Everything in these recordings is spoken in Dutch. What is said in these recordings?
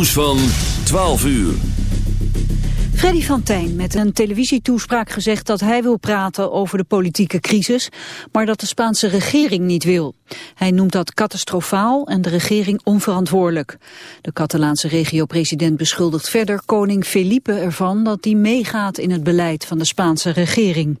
Nieuws van 12 uur. Freddy van Tijn met een televisietoespraak gezegd dat hij wil praten over de politieke crisis, maar dat de Spaanse regering niet wil. Hij noemt dat catastrofaal en de regering onverantwoordelijk. De Catalaanse regio-president beschuldigt verder koning Felipe ervan dat hij meegaat in het beleid van de Spaanse regering.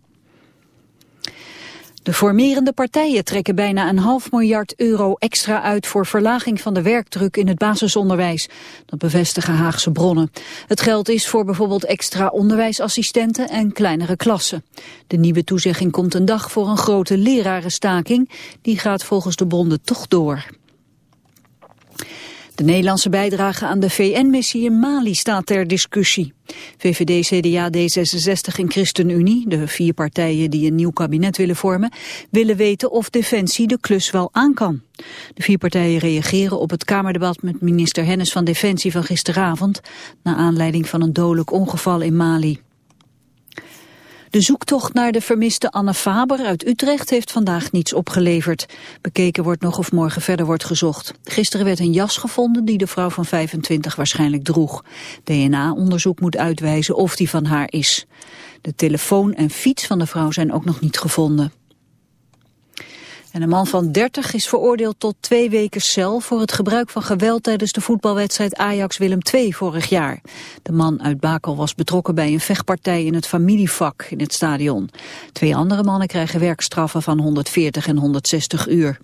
De formerende partijen trekken bijna een half miljard euro extra uit voor verlaging van de werkdruk in het basisonderwijs. Dat bevestigen Haagse bronnen. Het geld is voor bijvoorbeeld extra onderwijsassistenten en kleinere klassen. De nieuwe toezegging komt een dag voor een grote lerarenstaking. Die gaat volgens de bonden toch door. De Nederlandse bijdrage aan de VN-missie in Mali staat ter discussie. VVD, CDA, D66 en ChristenUnie, de vier partijen die een nieuw kabinet willen vormen, willen weten of Defensie de klus wel aan kan. De vier partijen reageren op het Kamerdebat met minister Hennis van Defensie van gisteravond, na aanleiding van een dodelijk ongeval in Mali. De zoektocht naar de vermiste Anne Faber uit Utrecht heeft vandaag niets opgeleverd. Bekeken wordt nog of morgen verder wordt gezocht. Gisteren werd een jas gevonden die de vrouw van 25 waarschijnlijk droeg. DNA-onderzoek moet uitwijzen of die van haar is. De telefoon en fiets van de vrouw zijn ook nog niet gevonden. En een man van 30 is veroordeeld tot twee weken cel voor het gebruik van geweld tijdens de voetbalwedstrijd Ajax-Willem II vorig jaar. De man uit Bakel was betrokken bij een vechtpartij in het familievak in het stadion. Twee andere mannen krijgen werkstraffen van 140 en 160 uur.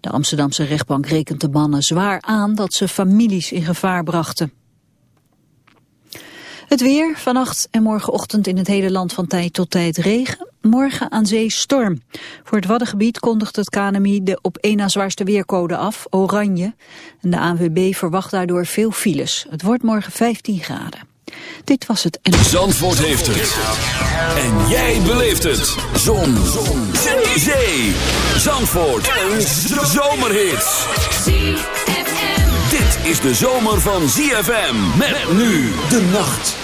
De Amsterdamse rechtbank rekent de mannen zwaar aan dat ze families in gevaar brachten. Het weer, vannacht en morgenochtend in het hele land van tijd tot tijd regen. Morgen aan zee storm. Voor het Waddengebied kondigt het KNMI de op één na zwaarste weercode af, oranje. En de ANWB verwacht daardoor veel files. Het wordt morgen 15 graden. Dit was het. En... Zandvoort heeft het. En jij beleeft het. Zon. Zon. Zee. Zee. Zandvoort. Een zomerhit. Dit is de zomer van ZFM. Met nu de nacht.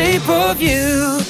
shape of you.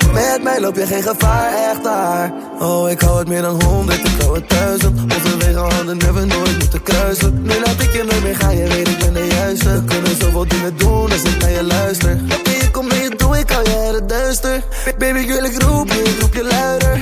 Met mij loop je geen gevaar, echt daar. Oh, ik hou het meer dan honderd, ik hou het duizend. Onze wegen hadden never nooit moeten kruisen. Nu laat ik je nooit meer gaan, je weet ik ben de juiste. Kunnen zoveel dingen doen als ik naar je luister. Oké, je komt mee, doe ik al je het duister. Baby, ik wil ik roep je, ik roep je luider.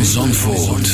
van Zandvoort.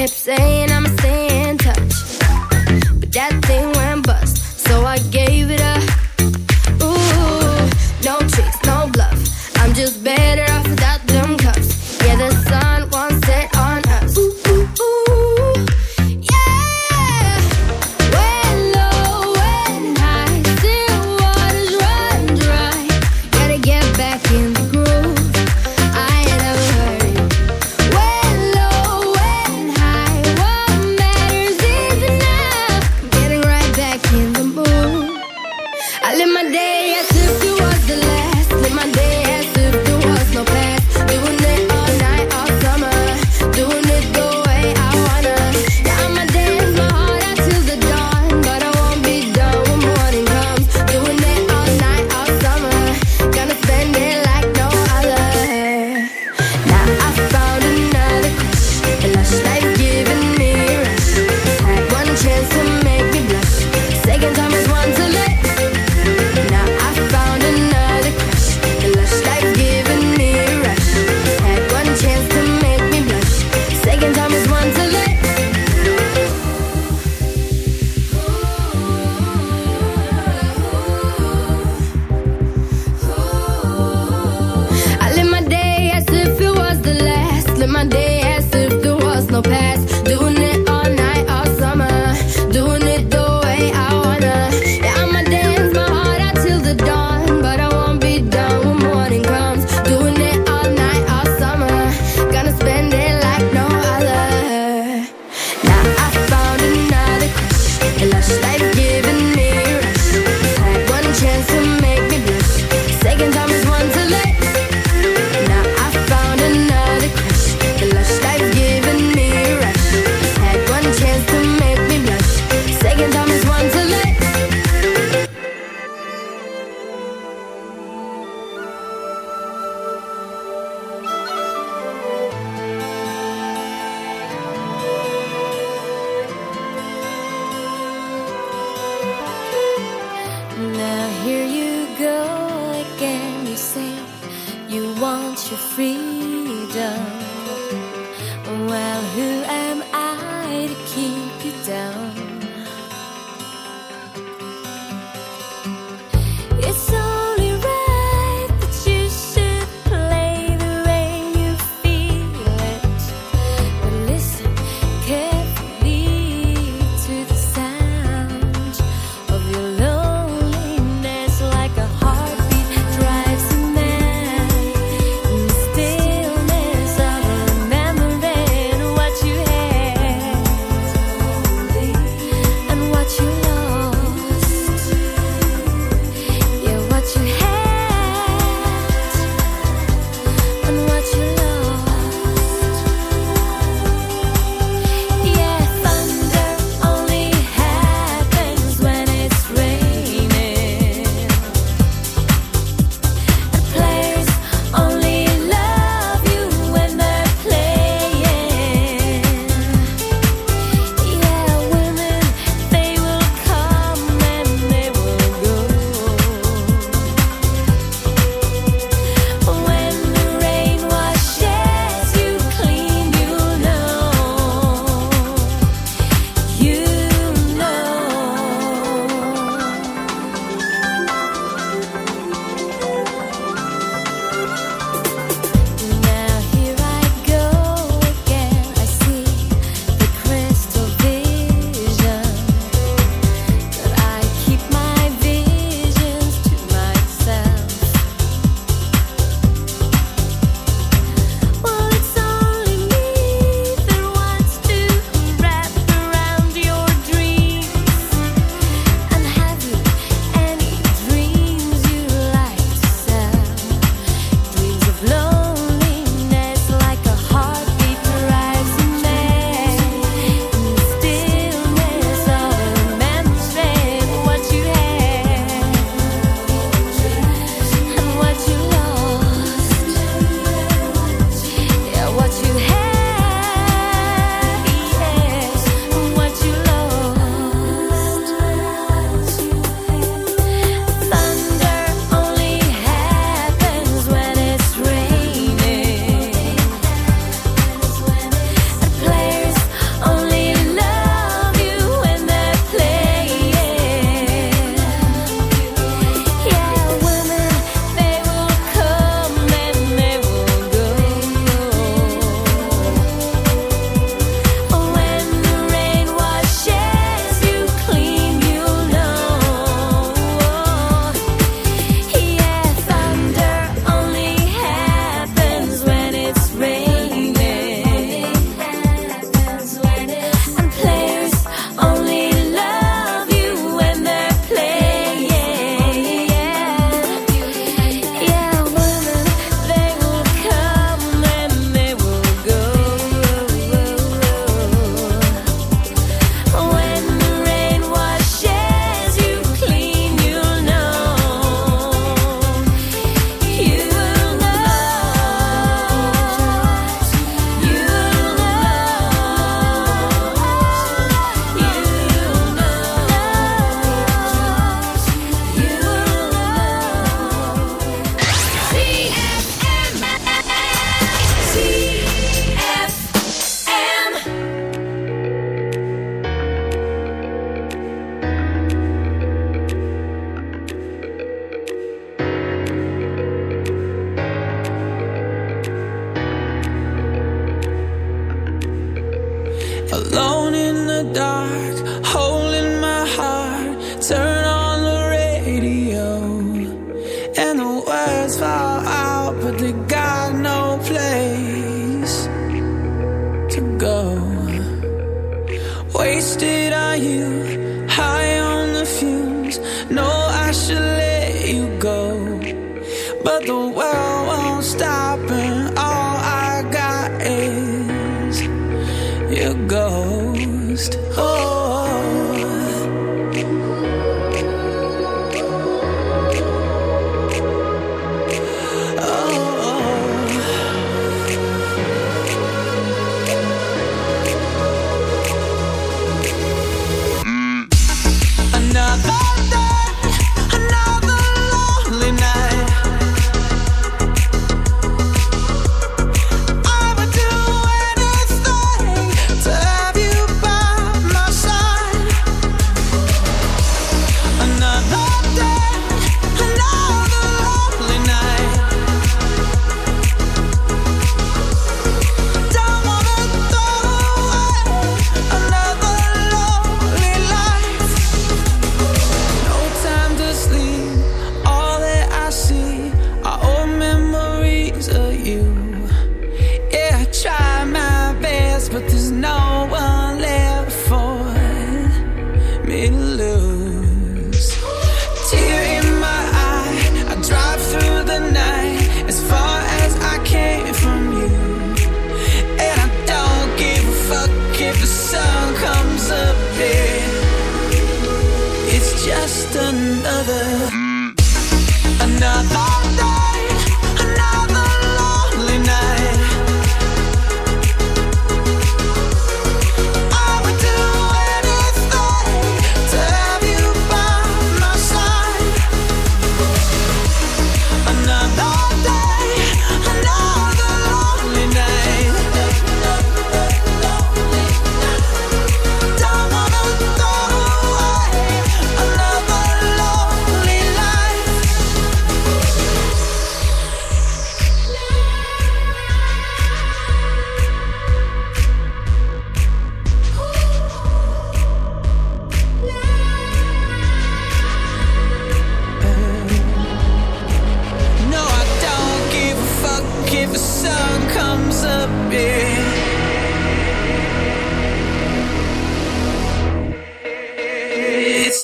Kept saying